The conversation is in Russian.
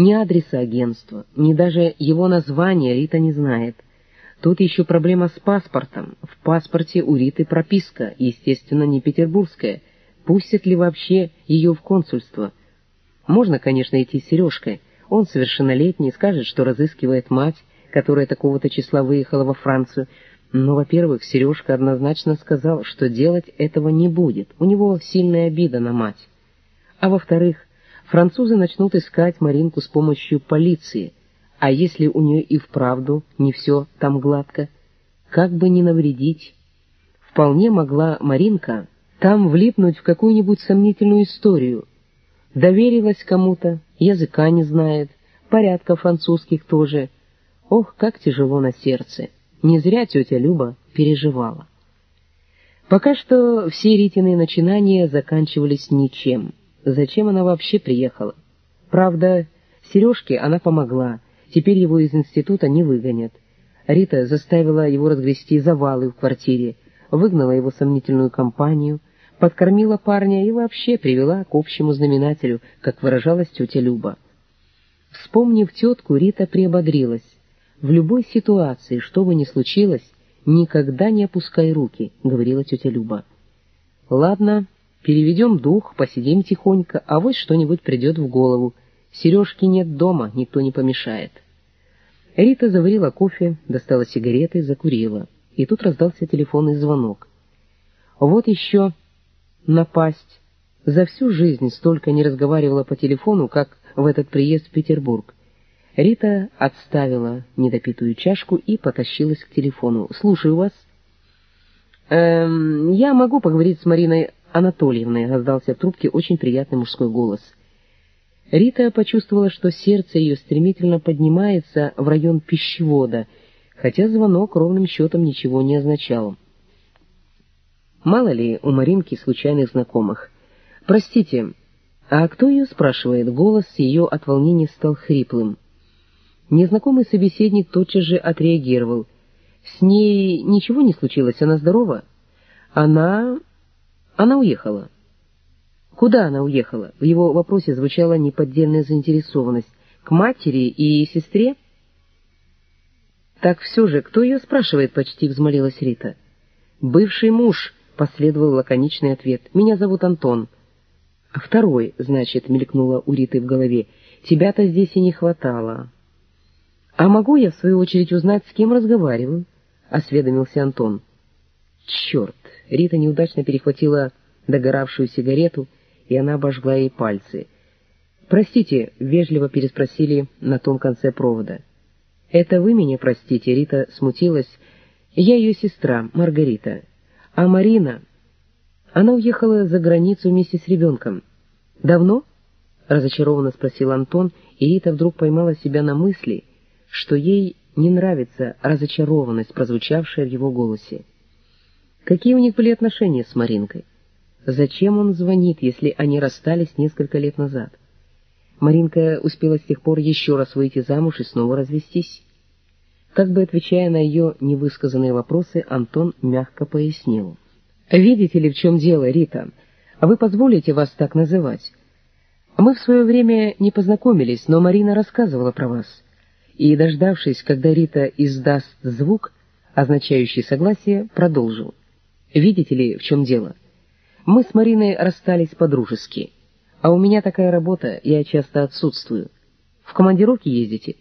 Ни адреса агентства, ни даже его названия Рита не знает. Тут еще проблема с паспортом. В паспорте у Риты прописка, естественно, не петербургская. Пустят ли вообще ее в консульство? Можно, конечно, идти с Сережкой. Он совершеннолетний, скажет, что разыскивает мать, которая такого-то числа выехала во Францию. Но, во-первых, Сережка однозначно сказал, что делать этого не будет. У него сильная обида на мать. А во-вторых, французы начнут искать Маринку с помощью полиции, а если у нее и вправду не все там гладко, как бы не навредить? Вполне могла Маринка там влипнуть в какую-нибудь сомнительную историю. Доверилась кому-то, языка не знает, порядка французских тоже. Ох, как тяжело на сердце. Не зря тетя Люба переживала. Пока что все Ритины начинания заканчивались ничем. Зачем она вообще приехала? Правда, Сережке она помогла, теперь его из института не выгонят. Рита заставила его разгрести завалы в квартире, выгнала его сомнительную компанию, подкормила парня и вообще привела к общему знаменателю, как выражалась тетя Люба. Вспомнив тетку, Рита приободрилась. В любой ситуации, что бы ни случилось, никогда не опускай руки, — говорила тетя Люба. Ладно, Переведем дух, посидим тихонько, а вот что-нибудь придет в голову. Сережки нет дома, никто не помешает. Рита заварила кофе, достала сигареты, закурила. И тут раздался телефонный звонок. Вот еще напасть. За всю жизнь столько не разговаривала по телефону, как в этот приезд в Петербург. Рита отставила недопитую чашку и потащилась к телефону. «Слушаю вас». «Эм, я могу поговорить с Мариной Анатольевной раздался в трубке очень приятный мужской голос. Рита почувствовала, что сердце ее стремительно поднимается в район пищевода, хотя звонок ровным счетом ничего не означал. Мало ли у Маринки случайных знакомых. «Простите, а кто ее спрашивает?» Голос ее от волнения стал хриплым. Незнакомый собеседник тотчас же отреагировал. «С ней ничего не случилось? Она здорова?» «Она... Она уехала. Куда она уехала? В его вопросе звучала неподдельная заинтересованность. К матери и сестре? Так все же, кто ее спрашивает, почти взмолилась Рита. Бывший муж, последовал лаконичный ответ. Меня зовут Антон. А второй, значит, мелькнула у Риты в голове. Тебя-то здесь и не хватало. А могу я, в свою очередь, узнать, с кем разговариваю? Осведомился Антон. Черт! Рита неудачно перехватила догоравшую сигарету, и она обожгла ей пальцы. «Простите», — вежливо переспросили на том конце провода. «Это вы меня простите?» — Рита смутилась. «Я ее сестра, Маргарита. А Марина...» Она уехала за границу вместе с ребенком. «Давно?» — разочарованно спросил Антон, и Рита вдруг поймала себя на мысли, что ей не нравится разочарованность, прозвучавшая в его голосе. Какие у них были отношения с Маринкой? Зачем он звонит, если они расстались несколько лет назад? Маринка успела с тех пор еще раз выйти замуж и снова развестись. Как бы отвечая на ее невысказанные вопросы, Антон мягко пояснил. «Видите ли, в чем дело, Рита? Вы позволите вас так называть? Мы в свое время не познакомились, но Марина рассказывала про вас. И, дождавшись, когда Рита издаст звук, означающий согласие, продолжил. Видите ли, в чем дело? Мы с Мариной расстались по-дружески, а у меня такая работа, я часто отсутствую. В командировке ездите?»